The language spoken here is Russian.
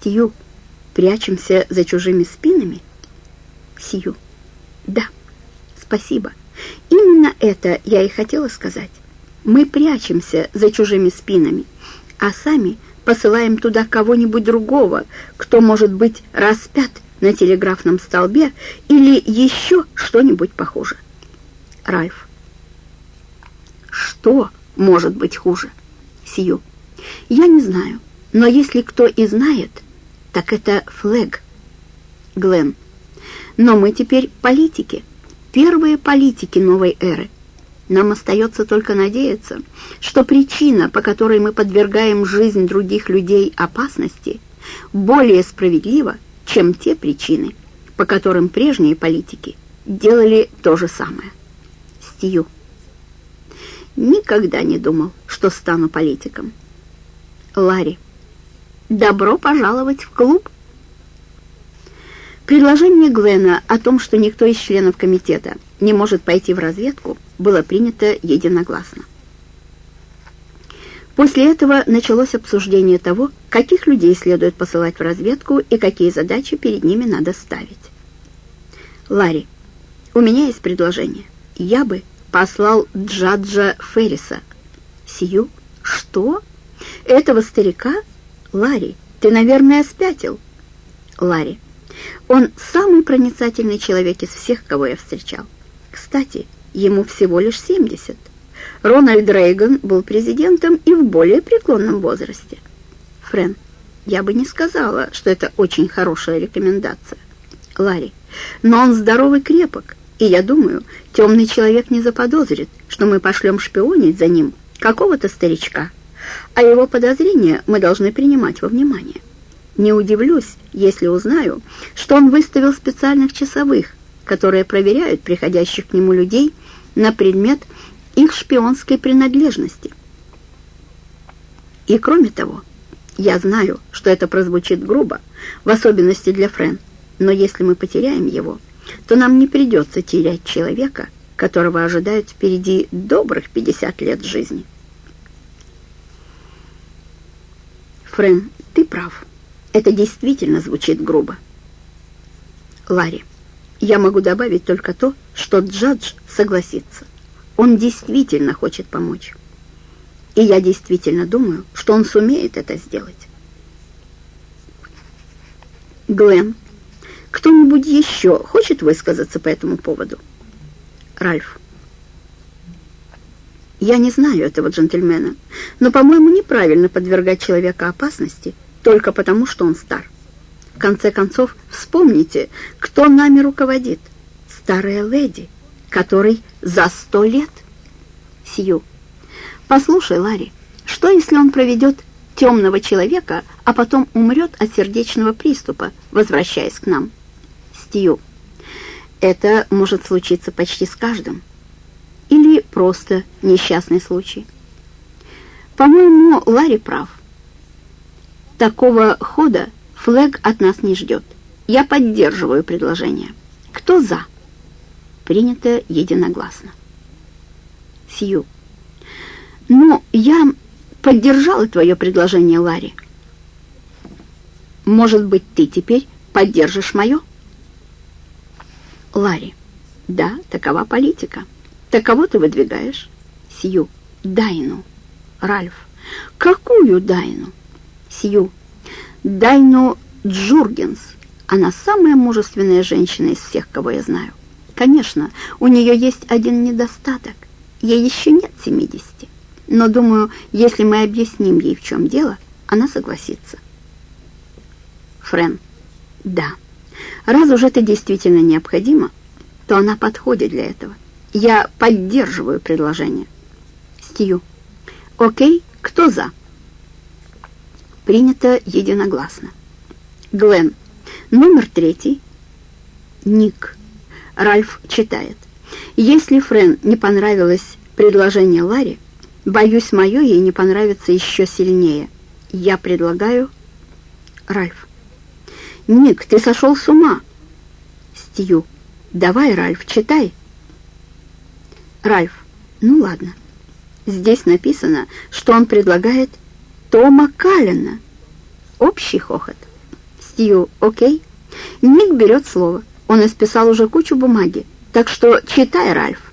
Стью, прячемся за чужими спинами? Сью. Да, спасибо. Именно это я и хотела сказать. Мы прячемся за чужими спинами, а сами посылаем туда кого-нибудь другого, кто может быть распят на телеграфном столбе или еще что-нибудь похуже. Ральф. Что может быть хуже? Сью. Я не знаю, но если кто и знает, так это Флэг. Глен. Но мы теперь политики, первые политики новой эры. Нам остается только надеяться, что причина, по которой мы подвергаем жизнь других людей опасности, более справедлива, чем те причины, по которым прежние политики делали то же самое. Стью. Никогда не думал, что стану политиком. Ларри. Добро пожаловать в клуб. Предложение Глена о том, что никто из членов комитета не может пойти в разведку, было принято единогласно. После этого началось обсуждение того, каких людей следует посылать в разведку и какие задачи перед ними надо ставить. Ларри, у меня есть предложение. Я бы послал Джаджа Ферриса. Сию? Что? Этого старика? Ларри, ты, наверное, спятил. Ларри, он самый проницательный человек из всех, кого я встречал. Кстати, ему всего лишь 70. Рональд Рейган был президентом и в более преклонном возрасте. Френ, я бы не сказала, что это очень хорошая рекомендация. Ларри, но он здоровый крепок, и я думаю, темный человек не заподозрит, что мы пошлем шпионить за ним какого-то старичка, а его подозрения мы должны принимать во внимание. Не удивлюсь, если узнаю, что он выставил специальных часовых, которые проверяют приходящих к нему людей на предмет их шпионской принадлежности. И кроме того, я знаю, что это прозвучит грубо, в особенности для Френ, но если мы потеряем его, то нам не придется терять человека, которого ожидают впереди добрых 50 лет жизни. Френ, ты прав. Это действительно звучит грубо. Ларри, я могу добавить только то, что Джадж согласится. Он действительно хочет помочь. И я действительно думаю, что он сумеет это сделать. Глен, кто-нибудь еще хочет высказаться по этому поводу? Ральф. Я не знаю этого джентльмена, но, по-моему, неправильно подвергать человека опасности только потому, что он стар. В конце концов, вспомните, кто нами руководит. Старая леди, которой за сто лет. Сью. Послушай, Ларри, что если он проведет темного человека, а потом умрет от сердечного приступа, возвращаясь к нам? Стью. Это может случиться почти с каждым. Или просто несчастный случай. По-моему, Ларри прав. Такого хода Флэг от нас не ждет. Я поддерживаю предложение. Кто за? Принято единогласно. Сью. Ну, я поддержала твое предложение, Ларри. Может быть, ты теперь поддержишь мое? Ларри. Да, такова политика. Таково ты выдвигаешь? Сью. Дайну. Ральф. Какую Дайну? Сью. Дайну Джургенс. Она самая мужественная женщина из всех, кого я знаю. Конечно, у нее есть один недостаток. Ей еще нет 70. Но, думаю, если мы объясним ей, в чем дело, она согласится. Френ. Да. Раз уж это действительно необходимо, то она подходит для этого. Я поддерживаю предложение. Стью. Окей, кто за? Принято единогласно. Глен. Номер третий. Ник. Ральф читает. Если Френ не понравилось предложение Ларри, боюсь, мое ей не понравится еще сильнее. Я предлагаю... Ральф. Ник, ты сошел с ума. Стью. Давай, Ральф, читай. Ральф. Ну ладно. Здесь написано, что он предлагает Тома Каллена. Общий хохот. Стью, окей?» Ник берет слово. Он исписал уже кучу бумаги. Так что читай, Ральф.